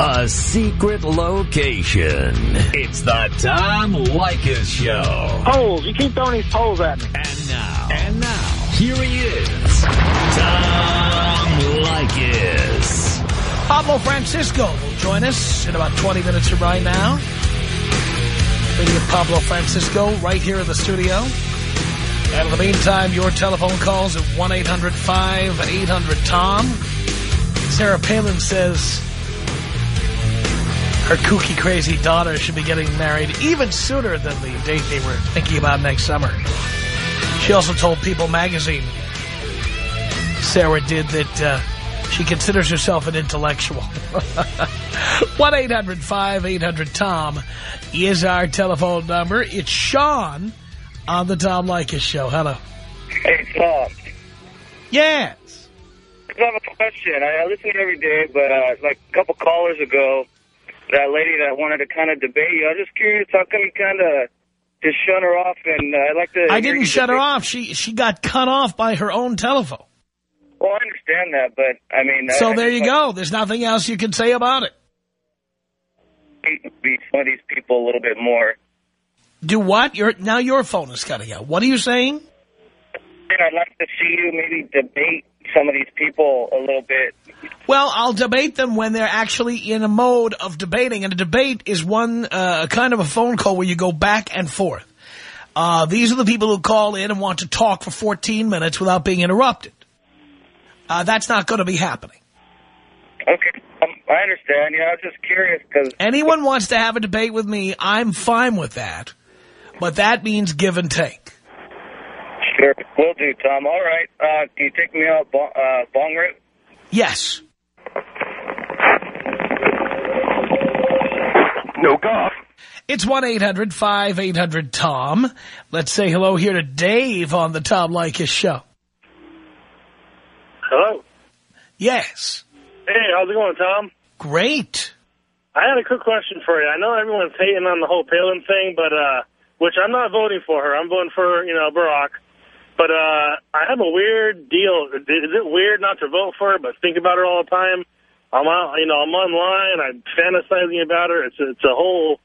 A secret location. It's the Tom Leykis Show. Poles. You keep throwing these poles at me. And now. And now. Here he is. Tom Leykis. Pablo Francisco will join us in about 20 minutes from right now. Radio Pablo Francisco right here in the studio. And in the meantime, your telephone calls at 1-800-5800-TOM. Sarah Palin says her kooky, crazy daughter should be getting married even sooner than the date they were thinking about next summer. She also told People magazine, Sarah did, that uh, she considers herself an intellectual. 1-800-5800-TOM is our telephone number. It's Sean on the Tom Leykis Show. Hello. Hey, Tom. Yes. I have a question. I, I listen every day, but uh, like a couple callers ago, that lady that wanted to kind of debate you, I was just curious how come you kind of just shut her off, and uh, I'd like to... I didn't shut her off. She she got cut off by her own telephone. Well, I understand that, but, I mean... So I, there I you go. There's nothing else you can say about it. to some of these people a little bit more. Do what? Your Now your phone is cutting out. What are you saying? And I'd like to see you maybe debate some of these people a little bit. Well, I'll debate them when they're actually in a mode of debating. And a debate is one uh, kind of a phone call where you go back and forth. Uh, these are the people who call in and want to talk for 14 minutes without being interrupted. Uh, that's not going to be happening. Okay, um, I understand. Yeah, I was just curious because... Anyone wants to have a debate with me, I'm fine with that. But that means give and take. Sure, will do, Tom. All right. Uh, can you take me out bo uh, bong rip? Yes. No golf. It's 1-800-5800-TOM. Let's say hello here to Dave on the Tom Leykis show. Hello. Yes. Hey, how's it going, Tom? Great. I had a quick question for you. I know everyone's hating on the whole Palin thing, but uh, which I'm not voting for her. I'm voting for, you know, Barack. But uh, I have a weird deal. Is it weird not to vote for her, but think about her all the time? I'm out, you know, I'm online. I'm fantasizing about her. It's a, it's a whole,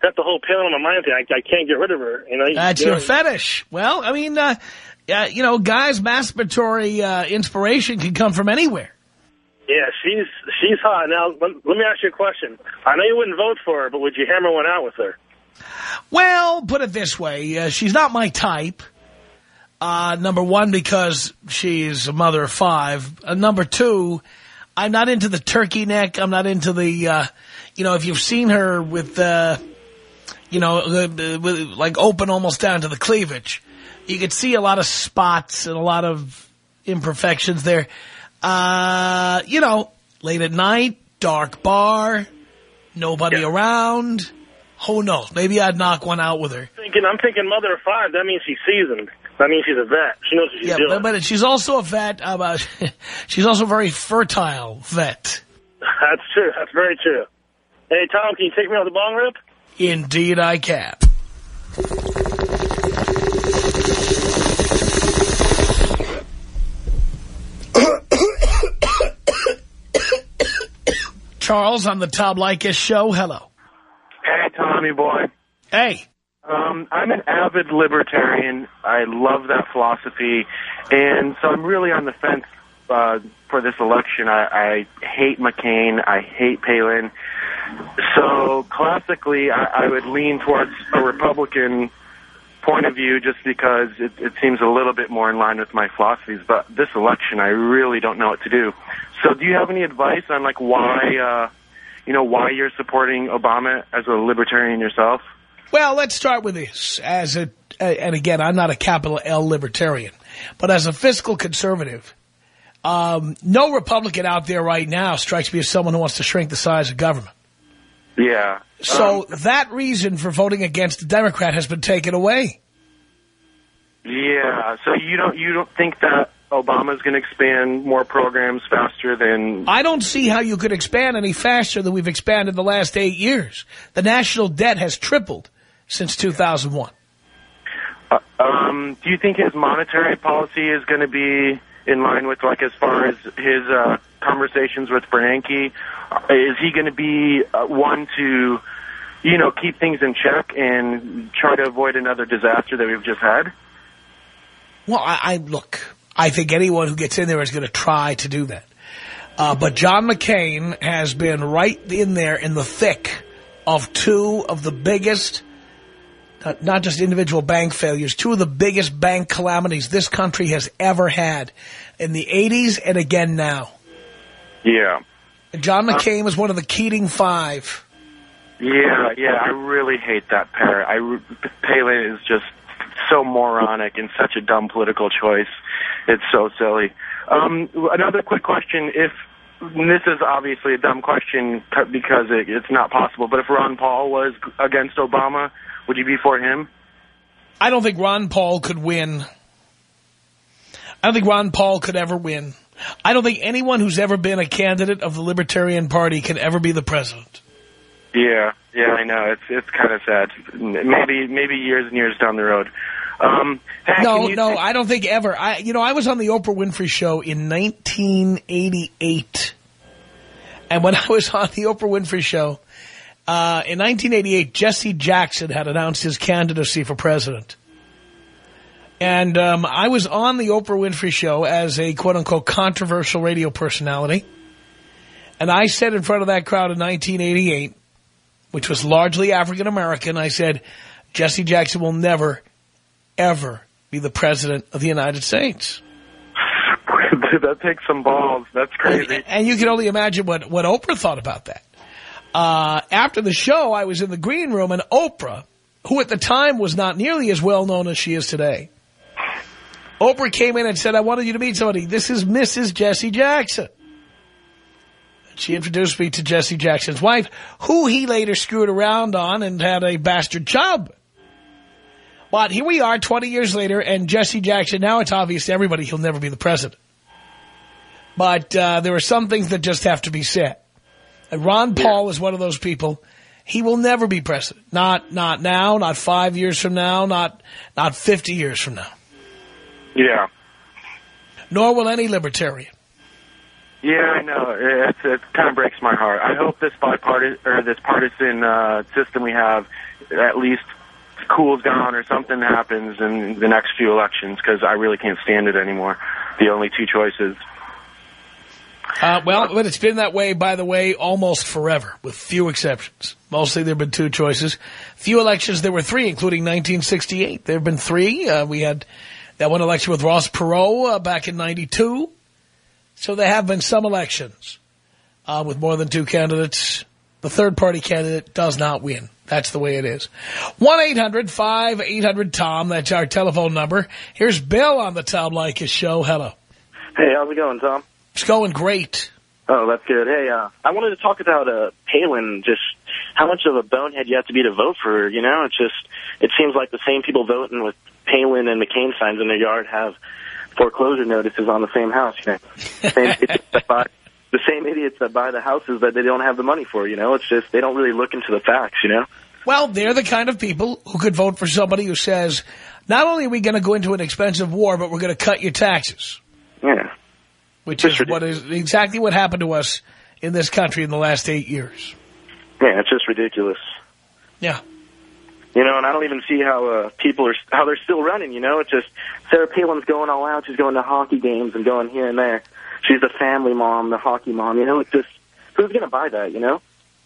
got the whole Palin on my mind thing. I, I can't get rid of her. You know, That's you your fetish. Well, I mean, uh, uh, you know, guys' masturbatory uh, inspiration can come from anywhere. Yeah, she's she's hot. Now, let, let me ask you a question. I know you wouldn't vote for her, but would you hammer one out with her? Well, put it this way. Uh, she's not my type. Uh, number one, because she's a mother of five. Uh, number two, I'm not into the turkey neck. I'm not into the, uh, you know, if you've seen her with, uh, you know, with, like open almost down to the cleavage, you could see a lot of spots and a lot of imperfections there. Uh, you know, late at night, dark bar, nobody Yeah. around. Who knows? Maybe I'd knock one out with her. Thinking, I'm thinking mother of five. That means she's seasoned. That means she's a vet. She knows what she's Yeah, doing. but, but she's also a vet. Uh, she's also a very fertile vet. That's true. That's very true. Hey, Tom, can you take me out the bong rip? Indeed, I can. Charles on the Tom Leykis show. Hello. Hey, Tommy boy. Hey. Um, I'm an avid libertarian. I love that philosophy, and so I'm really on the fence uh, for this election. I, I hate McCain. I hate Palin. So classically, I, I would lean towards a Republican point of view just because it, it seems a little bit more in line with my philosophies. But this election, I really don't know what to do. So do you have any advice on like why, uh, you know, why you're supporting Obama as a libertarian yourself? Well, let's start with this. As a, and again, I'm not a capital L libertarian, but as a fiscal conservative, um, no Republican out there right now strikes me as someone who wants to shrink the size of government. Yeah. So Um, that reason for voting against a Democrat has been taken away. yeah. So you don't you don't think that Obama's going to expand more programs faster than? I don't see how you could expand any faster than we've expanded the last eight years. The national debt has tripled since 2001. Uh, um, do you think his monetary policy is going to be in line with like as far as his uh, conversations with Bernanke? Is he going to be uh, one to, you know, keep things in check and try to avoid another disaster that we've just had? Well, I, I look, I think anyone who gets in there is going to try to do that. Uh, but John McCain has been right in there in the thick of two of the biggest, not, not just individual bank failures, two of the biggest bank calamities this country has ever had in the 80s and again now. Yeah. John McCain was one of the Keating Five. Yeah, yeah, I really hate that pair. I, Palin is just so moronic and such a dumb political choice. It's so silly. Um, another quick question: If this is obviously a dumb question because it, it's not possible, but if Ron Paul was against Obama, would you be for him? I don't think Ron Paul could win. I don't think Ron Paul could ever win. I don't think anyone who's ever been a candidate of the Libertarian Party can ever be the president. Yeah, yeah, I know. It's it's kind of sad. Maybe maybe years and years down the road. Um, no, no, I don't think ever. I, you know, I was on the Oprah Winfrey Show in 1988. And when I was on the Oprah Winfrey Show, uh, in 1988, Jesse Jackson had announced his candidacy for president. And um, I was on the Oprah Winfrey Show as a quote-unquote controversial radio personality. And I said in front of that crowd in 1988, which was largely African-American, I said, Jesse Jackson will never ever be the president of the United States. that takes some balls. That's crazy. And, and, you can only imagine what, what Oprah thought about that. Uh, after the show, I was in the green room, and Oprah, who at the time was not nearly as well known as she is today, Oprah came in and said, I wanted you to meet somebody. This is Mrs. Jesse Jackson. She introduced me to Jesse Jackson's wife, who he later screwed around on and had a bastard child but here we are 20 years later, and Jesse Jackson, now it's obvious to everybody he'll never be the president. But uh, there are some things that just have to be said. And Ron Paul is one of those people. He will never be president. Not not now, not five years from now, not not 50 years from now. Yeah. Nor will any libertarian. Yeah, I know. It, it kind of breaks my heart. I hope this bipartisan or this partisan uh, system we have at least cools down or something happens in the next few elections because I really can't stand it anymore. The only two choices. Uh, well, but it's been that way, by the way, almost forever, with few exceptions. Mostly there have been two choices. Few elections, there were three, including 1968. There have been three. Uh, we had that one election with Ross Perot uh, back in 92. So there have been some elections uh, with more than two candidates. The third-party candidate does not win. That's the way it is. 1-800-5800-TOM. That's our telephone number. Here's Bill on the Tom Leykis show. Hello. Hey, how's it going, Tom? It's going great. Oh, that's good. Hey, uh, I wanted to talk about uh, Palin, just how much of a bonehead you have to be to vote for her. You know, it's just, it seems like the same people voting with Palin and McCain signs in their yard have foreclosure notices on the same house. You know, same the same idiots that buy the houses that they don't have the money for, you know? It's just, they don't really look into the facts, you know? Well, they're the kind of people who could vote for somebody who says, not only are we going to go into an expensive war, but we're going to cut your taxes. Yeah. Which is what is exactly what happened to us in this country in the last eight years. Yeah, it's just ridiculous. Yeah. You know, and I don't even see how uh, people are, how they're still running, you know? It's just, Sarah Palin's going all out. She's going to hockey games and going here and there she's the family mom, the hockey mom. You know, it's just who's going to buy that? You know,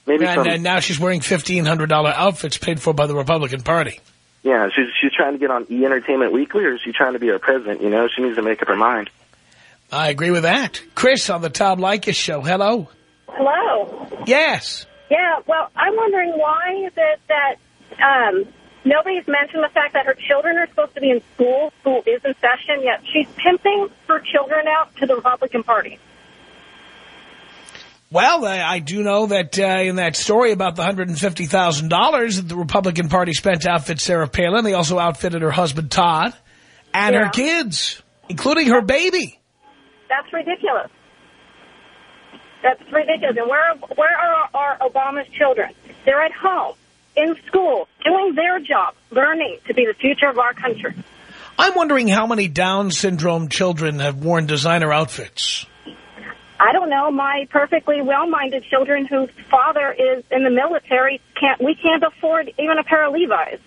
maybe. Some, and now she's wearing fifteen hundred dollar outfits paid for by the Republican Party. Yeah, she's she's trying to get on E Entertainment Weekly, or is she trying to be our president? You know, she needs to make up her mind. I agree with that. Chris on the Tom Leykis show. Hello. Hello. Yes. Yeah. Well, I'm wondering why is it that um, Nobody's mentioned the fact that her children are supposed to be in school. School is in session, yet she's pimping her children out to the Republican Party. Well, I do know that uh, in that story about the $150,000 that the Republican Party spent to outfit Sarah Palin, they also outfitted her husband, Todd, and yeah. her kids, including her baby. That's ridiculous. That's ridiculous. And where, where are, are Obama's children? They're at home in school, doing their job, learning to be the future of our country. I'm wondering how many Down syndrome children have worn designer outfits. I don't know. My perfectly well-minded children whose father is in the military can't. We can't afford even a pair of Levi's.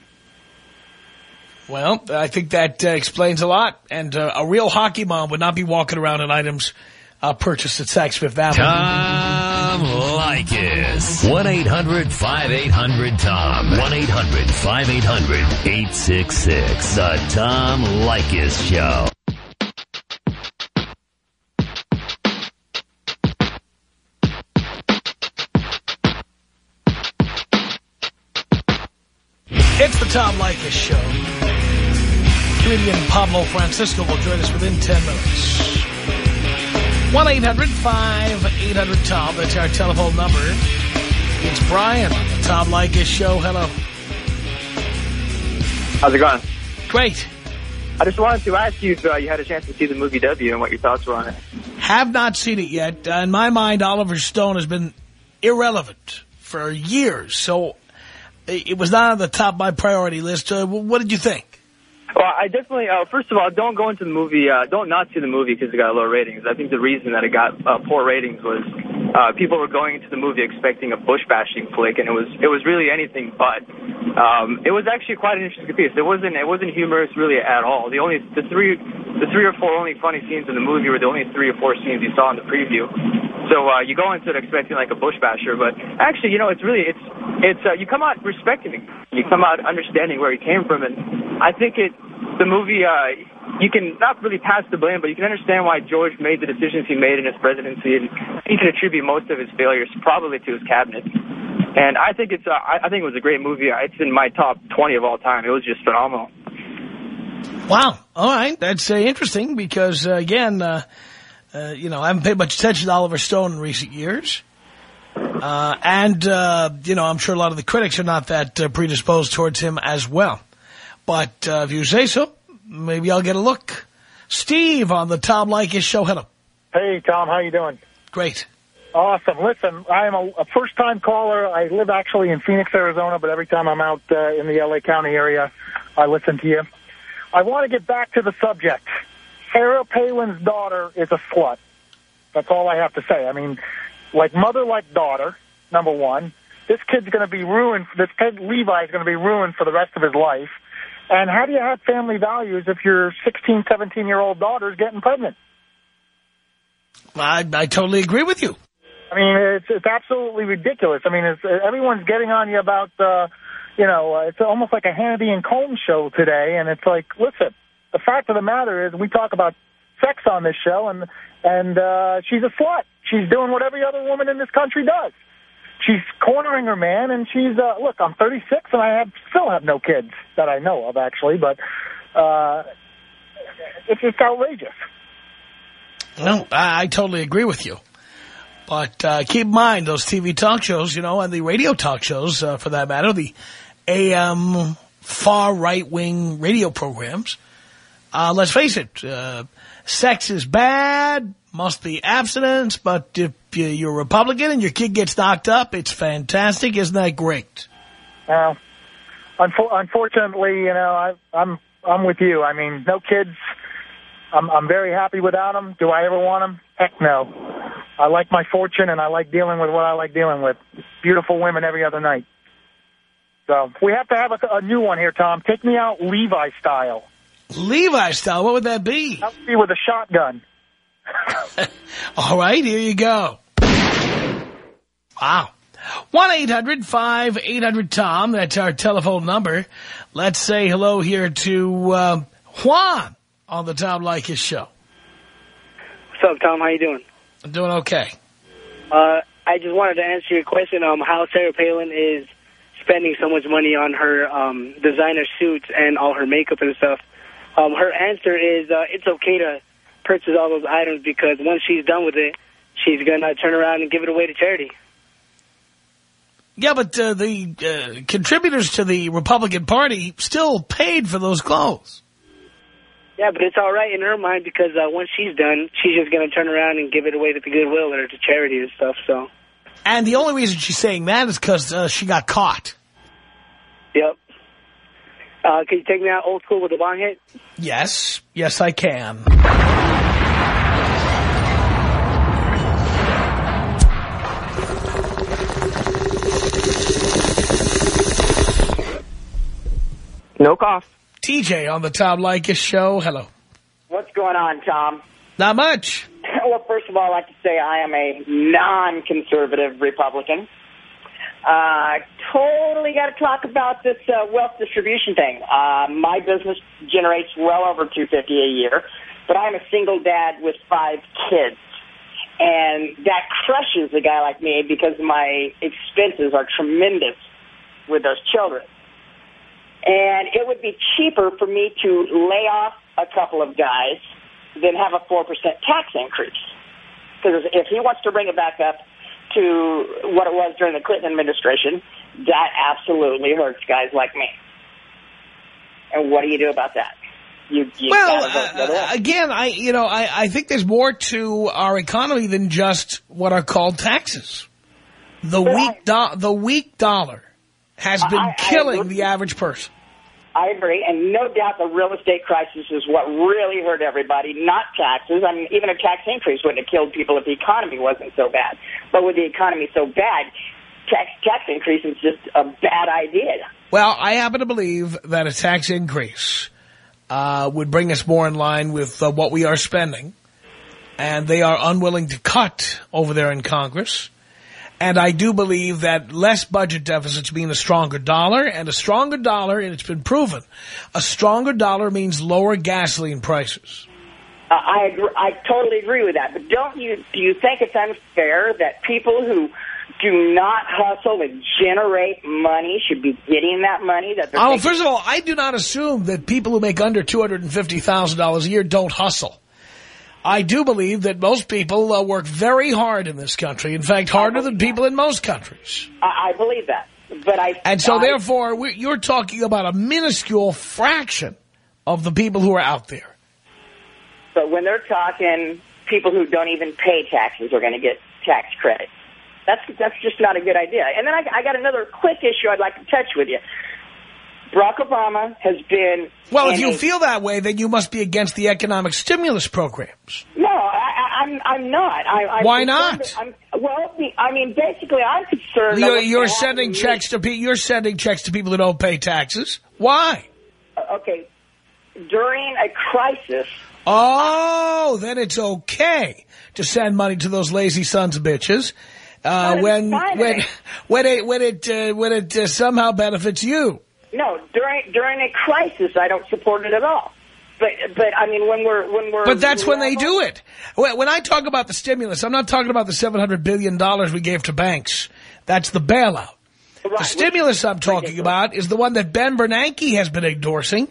Well, I think that uh, explains a lot. And uh, a real hockey mom would not be walking around in items uh, purchased at Saks Fifth Avenue. Tom Leykis. 1-800-5800-TOM. 1-800-5800-866. The Tom Leykis Show. It's the Tom Leykis Show. Comedian Pablo Francisco will join us within 10 minutes. 1-800-5800-TOM. That's our telephone number. It's Brian on the Tom Leykis Show. Hello. How's it going? Great. I just wanted to ask you if uh, you had a chance to see the movie W and what your thoughts were on it. Have not seen it yet. Uh, in my mind, Oliver Stone has been irrelevant for years. So it was not on the top of my priority list. Uh, what did you think? Well, I definitely, uh, first of all, don't go into the movie, uh, don't not see the movie because it got low ratings. I think the reason that it got uh, poor ratings was uh, people were going into the movie expecting a Bush bashing flick, and it was it was really anything but. Um, it was actually quite an interesting piece. It wasn't it wasn't humorous really at all. The only the three the three or four only funny scenes in the movie were the only three or four scenes you saw in the preview. So uh, you go into it expecting like a Bush basher, but actually, you know, it's really it's it's uh, you come out respecting it. You come out understanding where he came from, and I think it the movie, uh, you can not really pass the blame, but you can understand why George made the decisions he made in his presidency, and he can attribute most of his failures probably to his cabinet. And I think it's, uh, I think it was a great movie. It's in my top 20 of all time. It was just phenomenal. Wow. All right. That's uh, interesting because, uh, again, uh, uh, you know, I haven't paid much attention to Oliver Stone in recent years. Uh, and, uh, you know, I'm sure a lot of the critics are not that uh, predisposed towards him as well. But uh, if you say so, maybe I'll get a look. Steve on the Tom Leykis show. Hello. Hey, Tom. How you doing? Great. Awesome. Listen, I am a, a first-time caller. I live actually in Phoenix, Arizona, but every time I'm out uh, in the L.A. County area, I listen to you. I want to get back to the subject. Sarah Palin's daughter is a slut. That's all I have to say. I mean, like mother, like daughter, number one. This kid's going to be ruined. This kid, Levi, is going to be ruined for the rest of his life. And how do you have family values if your 16, 17-year-old daughter is getting pregnant? I, I totally agree with you. I mean, it's it's absolutely ridiculous. I mean, it's, everyone's getting on you about, uh, you know, uh, it's almost like a Hannity and Colmes show today. And it's like, listen, the fact of the matter is we talk about sex on this show, and and uh, she's a slut. She's doing what every other woman in this country does she's cornering her man, and she's uh, look. I'm 36, and I have still have no kids that I know of, actually. But uh, it's just outrageous. No, I, I totally agree with you. But uh, keep in mind, those TV talk shows, you know, and the radio talk shows, uh, for that matter, the AM far right-wing radio programs, uh, let's face it, uh, sex is bad, must be abstinence, but if you're a Republican and your kid gets knocked up, it's fantastic. Isn't that great? Well, unfo unfortunately, you know, I, I'm I'm with you. I mean, no kids. I'm I'm very happy without them. Do I ever want them? Heck no. I like my fortune, and I like dealing with what I like dealing with. Beautiful women every other night. So we have to have a, a new one here, Tom. Take me out Levi style. Levi style? What would that be? That would be with a shotgun. All right, here you go. Wow. 1-800-5800-TOM. That's our telephone number. Let's say hello here to uh, Juan on the Tom Leykis show. What's up, Tom? How you doing? I'm doing okay. Uh, I just wanted to answer your question um, how Sarah Palin is spending so much money on her um, designer suits and all her makeup and stuff. Um, her answer is uh, it's okay to purchase all those items because once she's done with it, she's going to turn around and give it away to charity. Yeah, but uh, the uh, contributors to the Republican Party still paid for those clothes. Yeah, but it's all right in her mind because uh, once she's done, she's just going to turn around and give it away to the Goodwill or to charity and stuff. So. And the only reason she's saying that is because uh, she got caught. Yep. Uh, can you take me out old school with a bong hit? Yes. Yes, I can. No cough. TJ on the Tom Leykis show. Hello. What's going on, Tom? Not much. Well, first of all, I'd like to say I am a non-conservative Republican. Uh, totally got to talk about this uh, wealth distribution thing. Uh, my business generates well over 250 a year, but I'm a single dad with five kids. And that crushes a guy like me because my expenses are tremendous with those children. And it would be cheaper for me to lay off a couple of guys than have a 4% tax increase. Because if he wants to bring it back up to what it was during the Clinton administration, that absolutely hurts guys like me. And what do you do about that? You, you well, gotta vote the other way. uh, again, I you know I, I think there's more to our economy than just what are called taxes. The weak do the weak dollar has been I- I killing the average person. I agree, and no doubt the real estate crisis is what really hurt everybody, not taxes. I mean, even a tax increase wouldn't have killed people if the economy wasn't so bad. But with the economy so bad, tax tax increase is just a bad idea. Well, I happen to believe that a tax increase uh, would bring us more in line with uh, what we are spending, and they are unwilling to cut over there in Congress. And I do believe that less budget deficits mean a stronger dollar, and a stronger dollar, and it's been proven, a stronger dollar means lower gasoline prices. Uh, I agree, I totally agree with that. But don't you do you think it's unfair that people who do not hustle and generate money should be getting that money? That they're Oh, taking- first of all, I do not assume that people who make under $250,000 a year don't hustle. I do believe that most people uh, work very hard in this country. In fact, harder than people in most countries. I, I believe that. But I And so I- therefore, you're talking about a minuscule fraction of the people who are out there. But when they're talking people who don't even pay taxes are going to get tax credit. That's that's just not a good idea. And then I, I got another quick issue I'd like to touch with you. Barack Obama has been Well, if you a- feel that way, then you must be against the economic stimulus programs. no, I, I, I'm I'm not. I, I'm Why not? I'm, well, I mean, basically, I'm concerned. You're, you're sending me- checks to pe- you're sending checks to people who don't pay taxes. Why? Uh, Okay, during a crisis, Oh, then it's okay to send money to those lazy sons of bitches uh, when when when it when it uh, when it uh, somehow benefits you. No, during during a crisis, I don't support it at all. But but I mean, when we're when we're But that's when they do it. When when I talk about the stimulus, I'm not talking about the seven hundred billion dollars we gave to banks. That's the bailout. The stimulus I'm talking about is the one that Ben Bernanke has been endorsing.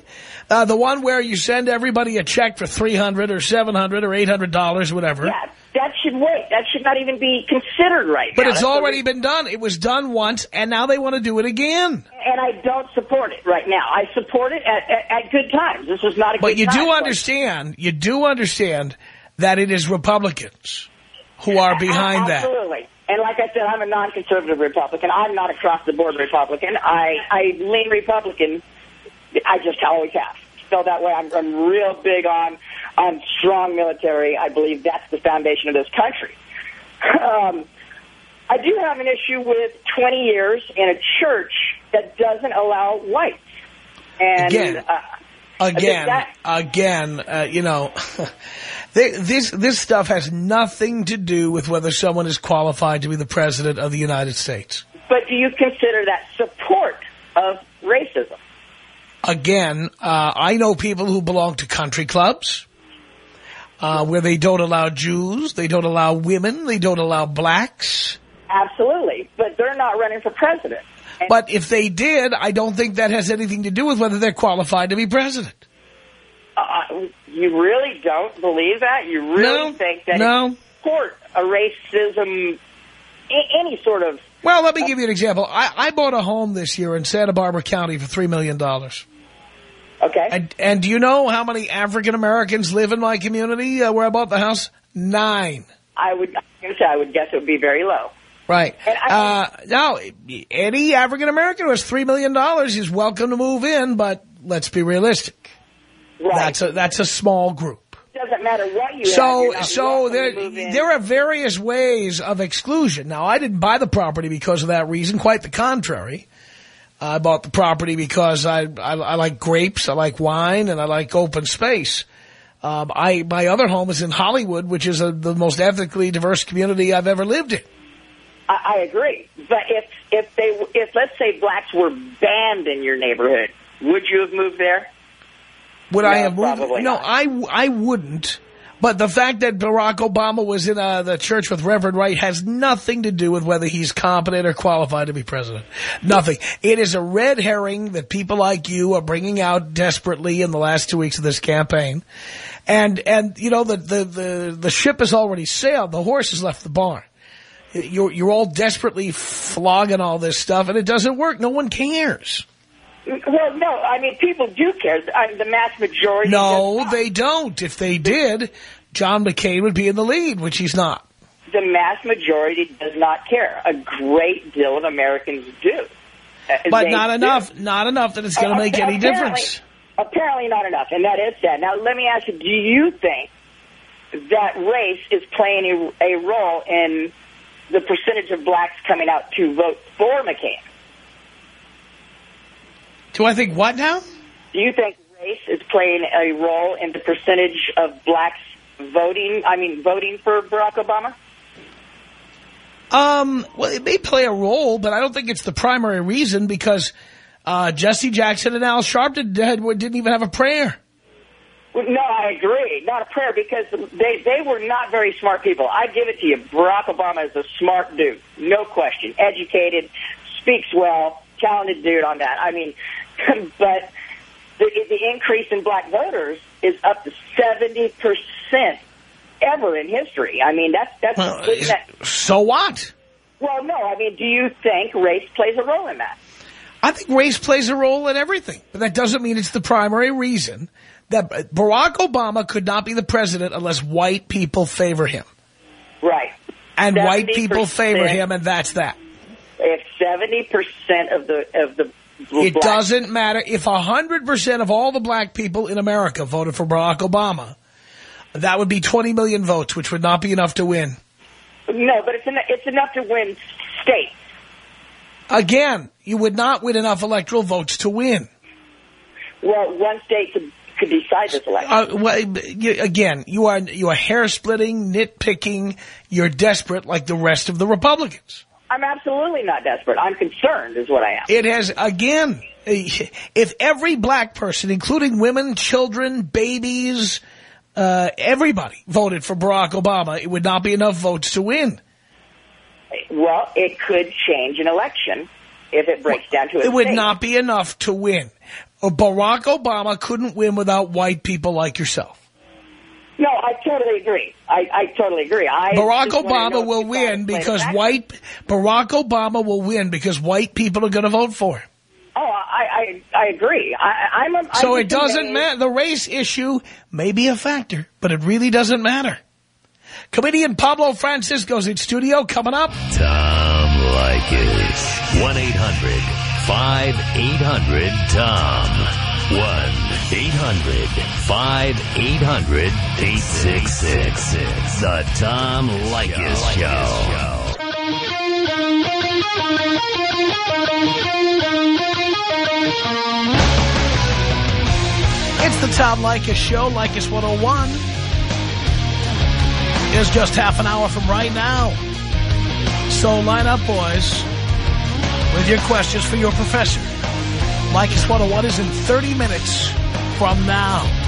Uh, the one where you send everybody a check for 300 or 700 or $800, whatever. Yeah, that should wait. That should not even be considered right now. But now. it's That's already been done. It was done once, and now they want to do it again. and I don't support it right now. I support it at, at, at good times. This is not a But good you time. do understand, you do understand that it is Republicans who are behind that. Absolutely. And like I said, I'm a non-conservative Republican. I'm not across-the-board Republican. I, I lean Republican. I just always have. So that way I'm, I'm real big on, on strong military. I believe that's the foundation of this country. Um, I do have an issue with 20 years in a church that doesn't allow whites. And Again. uh, Again, that- again, uh, you know, th- this this stuff has nothing to do with whether someone is qualified to be the president of the United States. but do you consider that support of racism? Again, uh, I know people who belong to country clubs uh, where they don't allow Jews, they don't allow women, they don't allow blacks. Absolutely. But they're not running for president. But if they did, I don't think that has anything to do with whether they're qualified to be president. You really don't believe that? You really No, think that no. support a racism, any sort of... Well, let me give you an example. I, I bought a home this year in Santa Barbara County for $3 million. Okay. And, and do you know how many African Americans live in my community uh, where I bought the house? Nine. I would, I would guess it would be very low. Right. Uh, now, any African American who has $3 million is welcome to move in, but let's be realistic. Right. That's a that's a small group. Doesn't matter what you. So you're so there to move in. there are various ways of exclusion. Now I didn't buy the property because of that reason. Quite the contrary. I bought the property because I I, I like grapes, I like wine, and I like open space. Um, I my other home is in Hollywood, which is a, the most ethnically diverse community I've ever lived in. I, I agree. But if if they if let's say blacks were banned in your neighborhood, would you have moved there? Would I have moved? No, not. I, I wouldn't. But the fact that Barack Obama was in uh, the church with Reverend Wright has nothing to do with whether he's competent or qualified to be president. Nothing. It is a red herring that people like you are bringing out desperately in the last two weeks of this campaign. And, and you know, the, the, the, the ship has already sailed. The horse has left the barn. You're, you're all desperately flogging all this stuff, and it doesn't work. No one cares. Well, no. I mean, people do care. I, the mass majority. No, they don't. If they did, John McCain would be in the lead, which he's not. the mass majority does not care. A great deal of Americans do. Uh, But they not do. enough. Not enough that it's going to Uh, make any difference. Apparently not enough, and that is sad. Now, let me ask you, do you think that race is playing a, a role in the percentage of blacks coming out to vote for McCain? Do I think what now? Do you think race is playing a role in the percentage of blacks voting, I mean, voting for Barack Obama? Um, well, it may play a role, but I don't think it's the primary reason because uh, Jesse Jackson and Al Sharpton did, didn't even have a prayer. Well, No, I agree. Not a prayer because they they were not very smart people. I give it to you. Barack Obama is a smart dude, no question. Educated, speaks well, talented dude on that. I mean, but the the increase in black voters is up to seventy percent ever in history. I mean, that's that's Well, that, so what? well, no. I mean, do you think race plays a role in that? I think race plays a role in everything, but that doesn't mean it's the primary reason that Barack Obama could not be the president unless white people favor him. Right. And white people favor him, and that's that. If seventy percent of the of the It black- doesn't matter. If 100% of all the black people in America voted for Barack Obama, that would be 20 million votes, which would not be enough to win. No, but it's en- it's enough to win states. Again, you would not win enough electoral votes to win. Well, one state could, could decide this election. Uh, well, you, again, you are you are hair splitting, nitpicking. You're desperate, like the rest of the Republicans. I'm absolutely not desperate. I'm concerned, is what I am. It has again. If every black person, including women, children, babies, uh, everybody voted for Barack Obama, it would not be enough votes to win. Well, it could change an election if it breaks down to a It would state. not be enough to win. Barack Obama couldn't win without white people like yourself. No, I totally agree. I, I totally agree. I Barack just wanna know Obama will win it played a because factor. white Barack Obama will win because white people are going to vote for him. Oh, I I, I agree. I, I'm. A, So I'm it doesn't matter. The race issue may be a factor, but it really doesn't matter. Comedian Pablo Francisco's in studio coming up. Tom Leykis. 1-800-5800-TOM. 1-800-5800-866. The Tom Leykis Show. It's the Tom Leykis Show, Leykis 101. It's just half an hour from right now. So line up, boys, with your questions for your professor. Leykis 101 is in 30 minutes from now.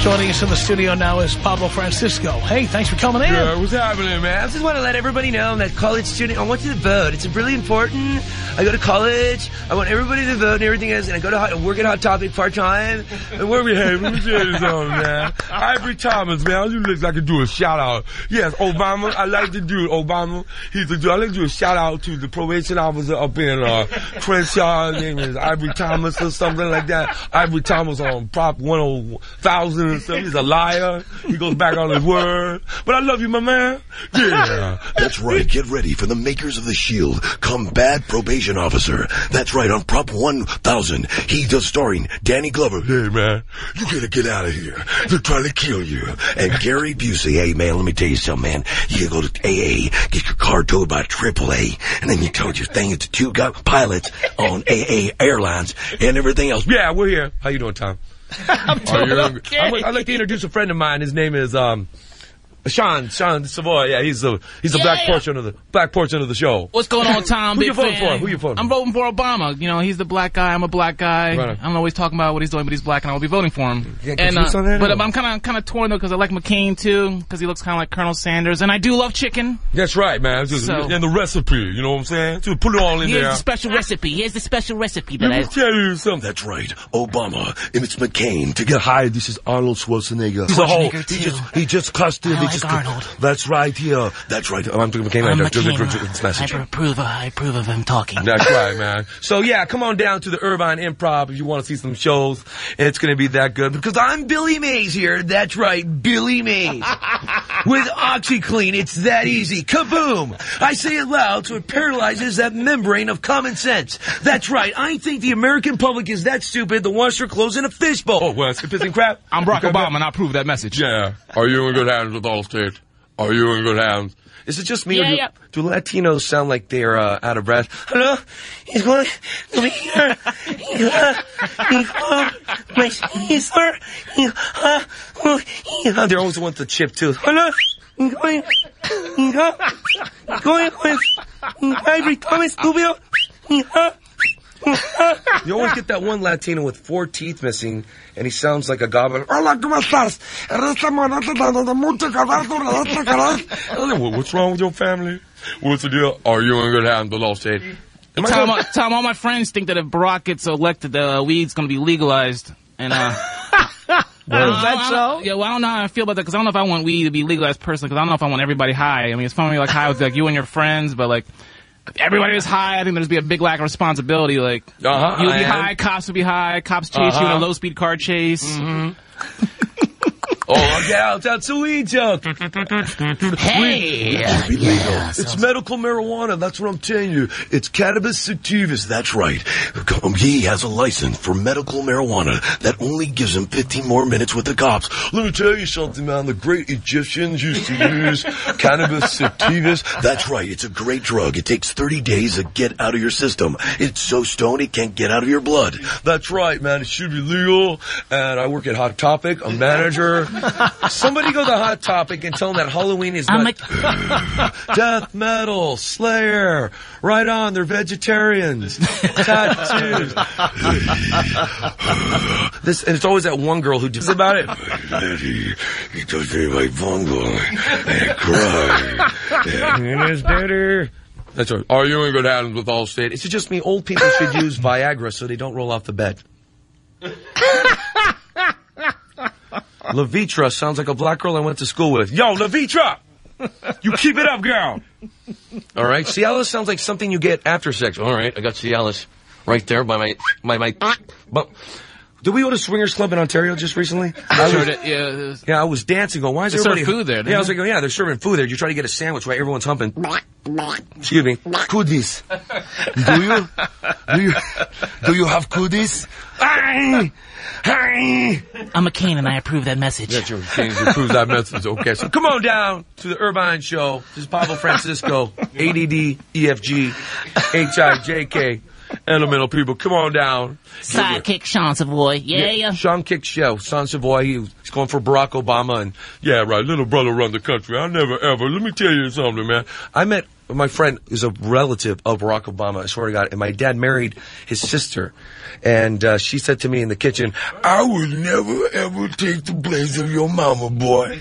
Joining us in the studio now is Pablo Francisco. Hey, thanks for coming in. Yeah, what's happening, man? I just want to let everybody know I'm that college student. I want you to vote. It's really important. I go to college. I want everybody to vote and everything else. And I go to hot, work at Hot Topic part time. And where we have, let me tell you something, man. Ivory Thomas, man. I just like to do a shout out. Yes, Obama. I like to do Obama. He's a dude. I like to do a shout out to the probation officer up in uh, Crenshaw. His name is Ivory Thomas or something like that. Ivory Thomas on Prop 100,000 himself. He's a liar. He goes back on his word. But I love you, my man. Yeah. That's right. Get ready for the makers of the Shield, Combat Probation Officer. That's right. On Prop 1000, he does starring Danny Glover. Hey, man, you gotta get out of here. They're trying to kill you. And Gary Busey. Hey, man, let me tell you something, man. You gotta go to AA, get your car towed by AAA, and then you tell your thing it's two pilots on AA Airlines and everything else. Yeah, we're here. How you doing, Tom? I'm doing okay. I would- I'd like to introduce a friend of mine. His name is um, Sean. Sean Savoy. Yeah, he's the he's the black Yeah. portion of the black portion of the show. What's going on, Tom? Who Big you voting fan. for? Who you voting? I'm voting for Obama. You know, he's the black guy. I'm a black guy. Right. I don't know what he's talking about, what he's doing, but he's black, and I'll be voting for him. You get and, confused on uh, but I'm kind of kind of torn though because I like McCain too because he looks kind of like Colonel Sanders, and I do love chicken. That's right, man. Just, So- and the recipe, you know what I'm saying? Just put it all in Here's there. the special recipe. Here's the special recipe Let that me I. tell you something. That's right. Obama. And it's McCain. To get hired, this is Arnold Schwarzenegger. He's a whole. He just, he just cussed it. I He like just, Arnold. That's right here. That's right. Oh, I'm talking McCain. I'm right there. McCain. Message. I approve. I approve of him talking. That's right, man. So yeah, come on down to the Irvine Improv if you want to see some shows. It's going to be that good because I'm Billy Mays here. That's right, Billy Mays. With OxiClean, it's that easy. Kaboom! I say it loud so it paralyzes that membrane of common sense. That's right. I think the American public is that stupid the wants their clothes in a fishbowl. Oh, well, it's pissing crap. I'm Barack Okay, Obama, and I approve that message. Yeah. Are you in good hands with Allstate? Are you in good hands? Is it just me or do, yeah. do Latinos sound like they're uh, out of breath? Hello? He's going to be here. He, uh, he, uh, my Caesar. He, uh, oh, he, uh, they're always the ones to chip too. Hello? He's going, he's uh, he's going with Ivory Thomas Rubio. He, uh, you always get that one Latino with four teeth missing, and he sounds like a goblin. Hola, ¿cómo estás? What's wrong with your family? What's the deal? Are you in good hands with Allstate? Am I Tom, going- Tom, all my friends think that if Barack gets elected, uh, weed's going to be legalized. And, uh. Well, is that I don't- Yeah, well, I don't know how I feel about that because I don't know if I want weed to be legalized personally because I don't know if I want everybody high. I mean, it's fun like high with like you and your friends, but like if everybody is high. I think there's be a big lack of responsibility. Like Uh-huh, you'll be high, cops will be high, cops chase you in Uh-huh. a low speed car chase. Oh, get out, that's a weed joke. Hey, Be legal. It's medical marijuana, that's what I'm telling you. It's cannabis sativas. That's right. He has a license for medical marijuana that only gives him 15 more minutes with the cops. Let me tell you something, man. The great Egyptians used to use cannabis sativas. That's right. It's a great drug. It takes 30 days to get out of your system. It's so stoned it can't get out of your blood. That's right, man. It should be legal. And I work at Hot Topic, a manager. Somebody go to Hot Topic and tell them that Halloween is I'm not death metal, Slayer. Right on, they're vegetarians. Tattoos. this, and it's always that one girl who does about it. Daddy, he touched me my bungle and cried. And his daddy. That's right. Are you in good hands with Allstate? It's just me. Old people should use Viagra so they don't roll off the bed. Levitra sounds like a black girl I went to school with. Yo, Levitra! You keep it up, girl! All right. Cialis sounds like something you get after sex. All right. I got Cialis right there by my, my, my, but, did we go to Swingers Club in Ontario just recently? I Sure was- that- yeah, it was- yeah, I was dancing going, why is They serve everybody... food there, Yeah, don't I was like, oh, yeah, they're serving food there. You try to get a sandwich while everyone's humping. Excuse me. Kudis. Do you? Do you? Do you have kudis? Ay! Ay! I'm McCain, and I approve that message. That's your king who proves that message. Okay, so come on down to the Irvine Show. This is Pablo Francisco, ADD, EFG, HIJK, elemental people. Come on down. Sidekick Sean Savoy. Yeah, yeah. Sean Kick Show, Son Savoy, he- he's going for Barack Obama and, yeah, right, little brother run the country. I never ever, let me tell you something, man. I met, my friend is a relative of Barack Obama, I swear to God, and my dad married his sister. And, uh, she said to me in the kitchen, I will never ever take the place of your mama, boy.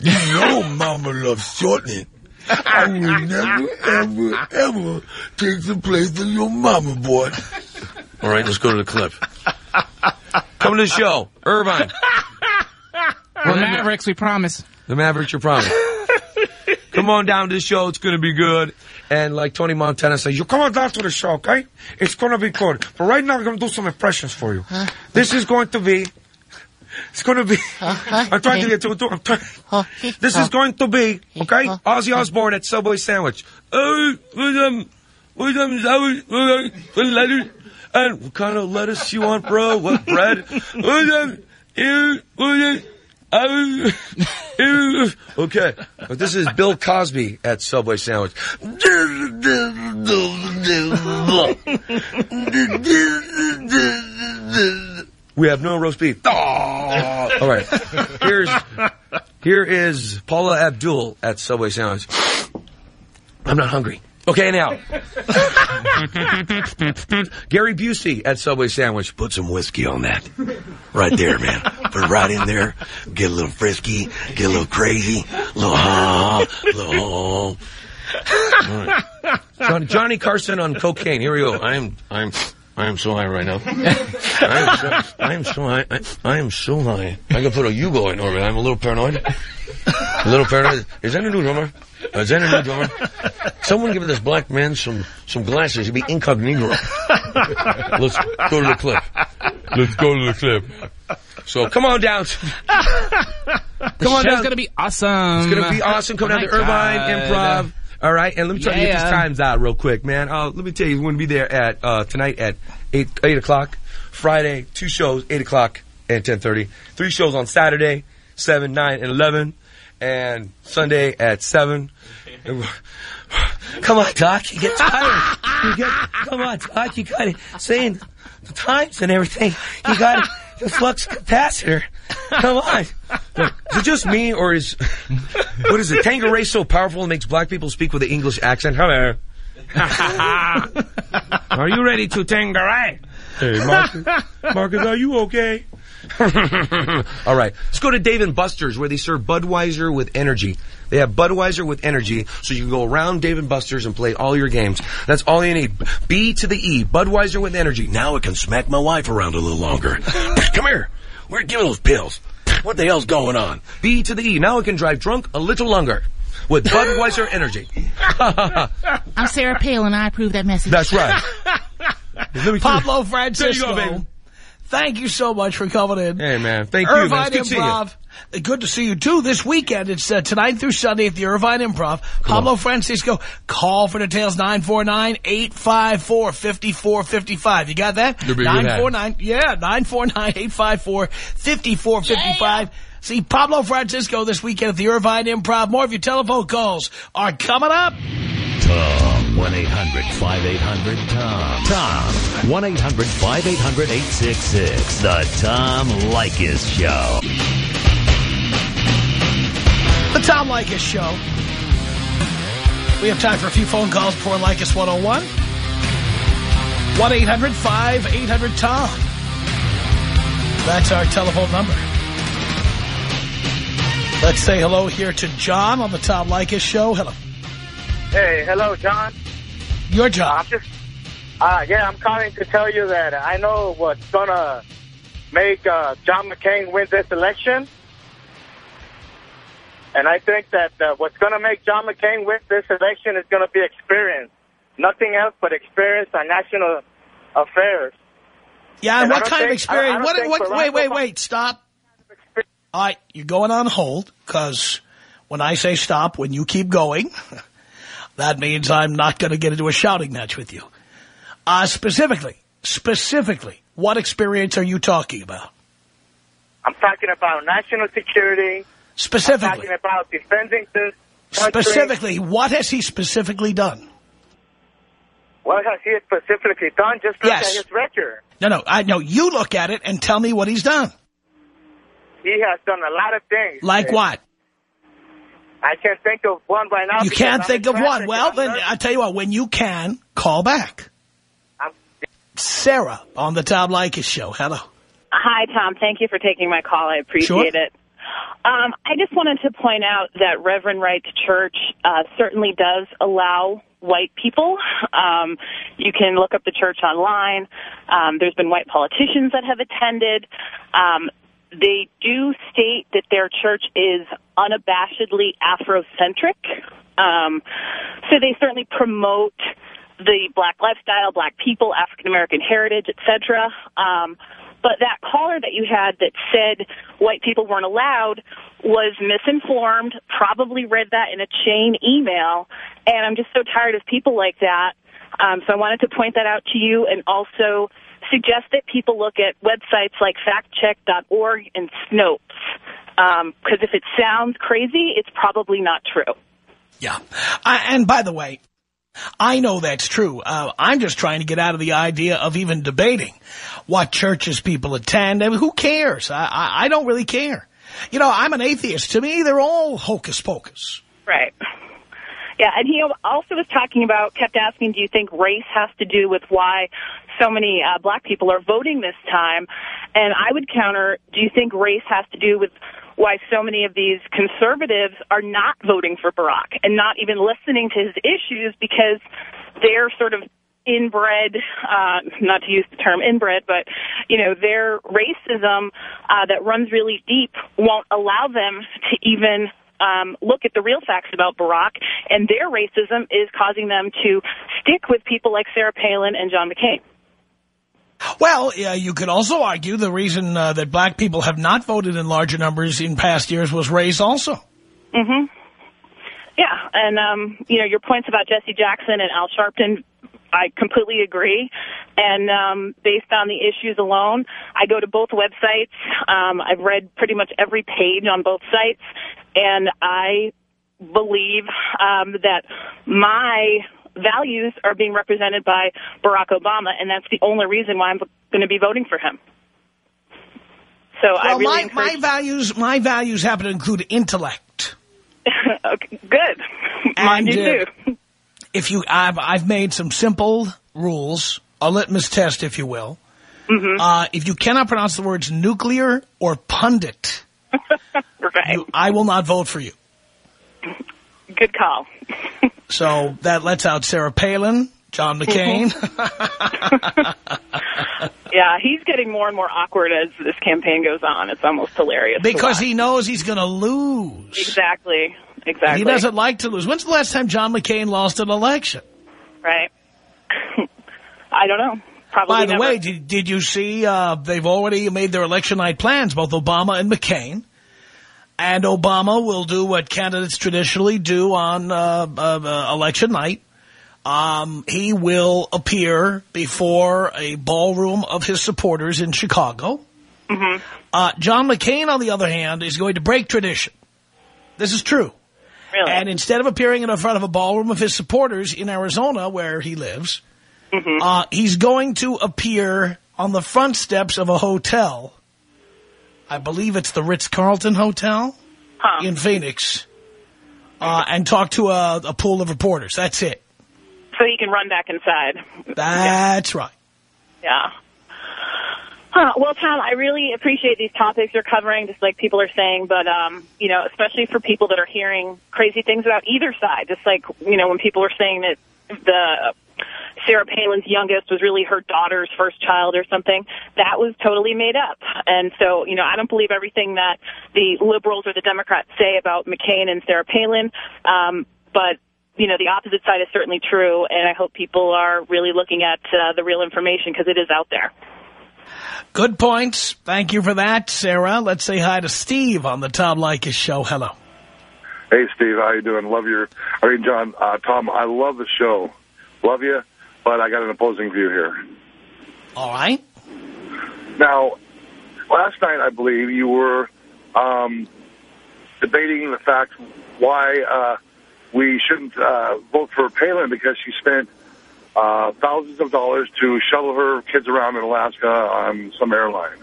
You know mama loves shortening. I would never ever ever take the place of your mama, boy. all right, let's go to the clip. Come to the show, Irvine. We're Mavericks, we promise. The Mavericks, your promise. come on down to the show. It's going to be good. And like Tony Montana says, you come on down to the show, okay? It's going to be good. But right now, I'm going to do some impressions for you. This is going to be It's going to be. I'm trying to get to a door. I'm trying, this is going to be okay. Ozzy Osbourne at Subway Sandwich. With, with, Subway- with lettuce. And what kind of lettuce you want, bro? What bread? With, you- with, uh, okay, but this is Bill Cosby at Subway Sandwich. We have no roast beef. Oh! All right. Here's here is Paula Abdul at Subway Sandwich. I'm not hungry. Okay, now. Gary Busey at Subway Sandwich. Put some whiskey on that. Right there, man. Put it right in there. Get a little frisky. Get a little crazy. A little ha, little ha. Johnny, Johnny Carson on cocaine. Here we go. I'm, I am I am so high right now. I am so, I am so high. I, I am so high. I can put a Yugo in orbit. I'm a little paranoid. A little paranoid. Is that a new drummer? Is that a new drummer? Someone give this black man some some glasses. He'd be incognito. Let's go to the clip. Let's go to the clip. So come on down. Come on down. It's gonna be awesome. It's gonna be awesome. Come Oh down to oh Irvine God. Improv. All right, and let me try to get these times out real quick, man. Uh, let me tell you, we're gonna be there at uh, tonight at eight eight o'clock. Friday, two shows, eight o'clock and ten thirty. Three shows on Saturday, seven, nine, and eleven, and Sunday at seven. Come on, Doc. You get tired. You get. Come on, Doc. You got it. Saying the times and everything. You got it. The flux capacitor. Come on. Look, is it just me, or is what is it? Tanqueray so powerful it makes black people speak with an English accent? Hello. are you ready to Tanqueray? Hey, Marcus. Marcus, are you okay? All right, let's go to Dave and Buster's where they serve Budweiser with energy. They have Budweiser with energy, so you can go around Dave and Buster's and play all your games. That's all you need. B to the E, Budweiser with energy. Now I can smack my wife around a little longer. Come here. Where give me those pills? What the hell's going on? B to the E. Now I can drive drunk a little longer with Budweiser energy. I'm Sarah Palin. I approve that message. That's right. Let me Pablo There Francisco. you go, baby. Thank you so much for coming in. Hey, man. Thank you, man. Irvine It's good seeing you. Improv. Uh, Good to see you, too. This weekend, it's uh, tonight through Sunday at the Irvine Improv. Pablo Francisco, call for details, 949-854-5455. You got that? You're being good. 949, yeah, 949-854-5455. See Pablo Francisco this weekend at the Irvine Improv. More of your telephone calls are coming up. Tom. 1-800-5800-TOM. Tom. 1-800-5800-866. The Tom Leykis Show. The Tom Leykis Show. We have time for a few phone calls before Leykis 101. 1-800-5800-TOM. That's our telephone number. Let's say hello here to John on the Tom Leykis Show. Hello. Hey, hello, John. Your job. I'm just, uh, yeah, I'm calling to tell you that I know what's gonna make uh, John McCain win this election, and I think that uh, what's gonna make John McCain win this election is gonna be experience, nothing else but experience on national affairs. Yeah, and what kind of think- I- I experience? What, what, wait, wait, wait, stop. All right, you're going on hold because when I say stop, when you keep going, that means I'm not going to get into a shouting match with you. Uh, specifically, specifically, what experience are you talking about? I'm talking about national security. Specifically. I'm talking about defending this country. Specifically, what has he specifically done? What has he specifically done? Just look Yes. at his record. No, no, I know. You look at it and tell me what he's done. He has done a lot of things. Like what? I can't think of one right now. You can't I'm think of one. traffic Well, and then I'm I tell you what. When you can, call back. Sarah on the Tom Leykis show. Hello. Hi, Tom. Thank you for taking my call. I appreciate Sure. it. Um, I just wanted to point out that Reverend Wright's church uh, certainly does allow white people. Um, you can look up the church online. Um, there's been white politicians that have attended. Um, they do state that their church is unabashedly Afrocentric. Um, so they certainly promote the black lifestyle, black people, African American heritage, etc. Um, But that caller that you had that said white people weren't allowed was misinformed, probably read that in a chain email, and I'm just so tired of people like that. Um, so I wanted to point that out to you and also suggest that people look at websites like factcheck.org and Snopes. Because if it sounds crazy, it's probably not true. Yeah. I, and by the way, I know that's true. Uh, I'm just trying to get out of the idea of even debating what churches people attend. I mean, who cares? I, I, I don't really care. You know, I'm an atheist. To me, they're all hocus pocus. Right. Yeah, and he also was talking about, kept asking, do you think race has to do with why so many uh, black people are voting this time? And I would counter, do you think race has to do with why so many of these conservatives are not voting for Barack and not even listening to his issues because they're sort of inbred, uh, not to use the term inbred, but, you know, their racism uh, that runs really deep won't allow them to even um, look at the real facts about Barack, and their racism is causing them to stick with people like Sarah Palin and John McCain. Well, yeah, you could also argue the reason uh, that black people have not voted in larger numbers in past years was race also. hmm Yeah, and, um, you know, your points about Jesse Jackson and Al Sharpton, I completely agree. And um, based on the issues alone, I go to both websites. Um, I've read pretty much every page on both sites, and I believe um, that my values are being represented by Barack Obama, and that's the only reason why I'm going to be voting for him. So I really my, encourage. my values, my values happen to include intellect. okay, good. Mine do uh, too. If you, I've, I've made some simple rules, a litmus test, if you will. Mm-hmm. Uh, if you cannot pronounce the words nuclear or pundit, you- I will not vote for you. Good call. So that lets out Sarah Palin, John mhm. McCain. Yeah, he's getting more and more awkward as this campaign goes on. It's almost hilarious. because he knows he's going to lose. Exactly. Exactly. He doesn't like to lose. When's the last time John McCain lost an election? Right. I don't know. Probably By the never. way, did, did you see uh, they've already made their election night plans, both Obama and McCain. And Obama will do what candidates traditionally do on uh, uh, uh, election night. Um, he will appear before a ballroom of his supporters in Chicago. Mhm. Uh, John McCain, on the other hand, is going to break tradition. This is true. Really? And instead of appearing in front of a ballroom of his supporters in Arizona, where he lives, Mm-hmm. uh, he's going to appear on the front steps of a hotel. I believe it's the Ritz-Carlton Hotel in Phoenix. Uh, and talk to a, a pool of reporters. That's it. So he can run back inside. That's right. Yeah. Huh. Well, Tom, I really appreciate these topics you're covering, just like people are saying, but, um, you know, especially for people that are hearing crazy things about either side, just like, you know, when people are saying that the Sarah Palin's youngest was really her daughter's first child or something, that was totally made up. And so, you know, I don't believe everything that the liberals or the Democrats say about McCain and Sarah Palin, um, but you know, the opposite side is certainly true, and I hope people are really looking at uh, the real information because it is out there. Good points. Thank you for that, Sarah. Let's say hi to Steve on the Tom Leykis show. Hello. Hey, Steve, how you doing? Love your, I mean, John, uh, Tom, I love the show. Love you, but I got an opposing view here. All right. Now, last night, I believe, you were um, debating the fact why uh, we shouldn't uh, vote for Palin because she spent uh, thousands of dollars to shuttle her kids around in Alaska on some airline.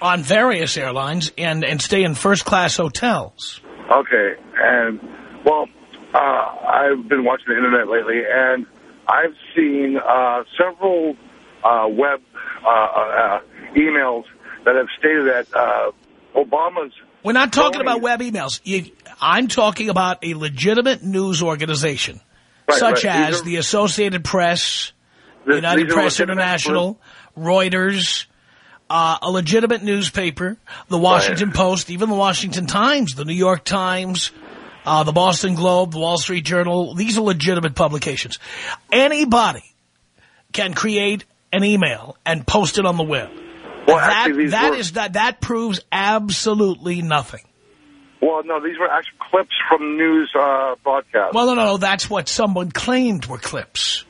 On various airlines and, and stay in first-class hotels. Okay, and well, uh, I've been watching the internet lately, and I've seen uh, several uh, web uh, uh, emails that have stated that uh, Obama's. We're not talking about web emails. You, I'm talking about a legitimate news organization, Right, such right. As are- the Associated Press, United Press International, Reuters, uh, a legitimate newspaper, the Washington Post, even the Washington Times, the New York Times, uh, the Boston Globe, the Wall Street Journal. These are legitimate publications. Anybody can create an email and post it on the web. Well, that, actually, these that were- is- that, that proves absolutely nothing. Well, no, these were actual clips from news uh, broadcasts. Well, no, no, no, that's what someone claimed were clips.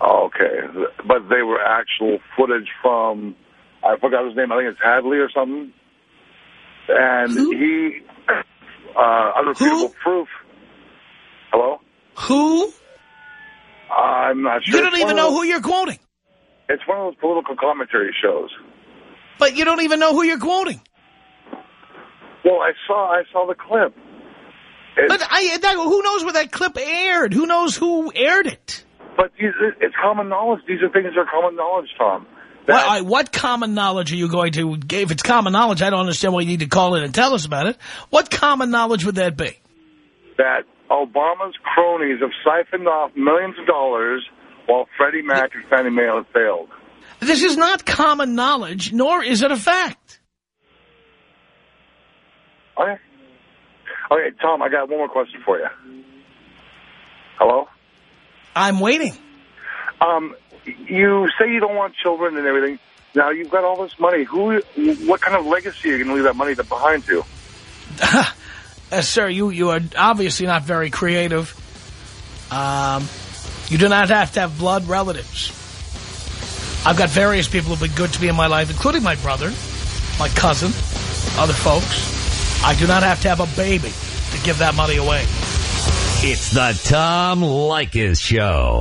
Oh, okay, but they were actual footage from I forgot his name. I think it's Hadley or something. And he uh, unrefutable proof. Hello. Who? I'm not sure. You don't It's even know those- who you're quoting. It's one of those political commentary shows. But you don't even know who you're quoting. Well, I saw I saw the clip. But I, that, who knows where that clip aired? Who knows who aired it? But these, it's common knowledge. These are things that are common knowledge, Tom. Well, I, what common knowledge are you going to, if it's common knowledge, I don't understand why you need to call in and tell us about it. What common knowledge would that be? That Obama's cronies have siphoned off millions of dollars while Freddie Mac and Fannie Mae have failed. This is not common knowledge, nor is it a fact. Okay. Okay, Tom, I got one more question for you. Hello? I'm waiting. Um, you say you don't want children and everything. Now you've got all this money. Who? What kind of legacy are you going to leave that money to behind to? Uh, sir, you, you are obviously not very creative. Um, you do not have to have blood relatives. I've got various people who've been good to me in my life, including my brother, my cousin, other folks. I do not have to have a baby to give that money away. It's the Tom Leykis Show.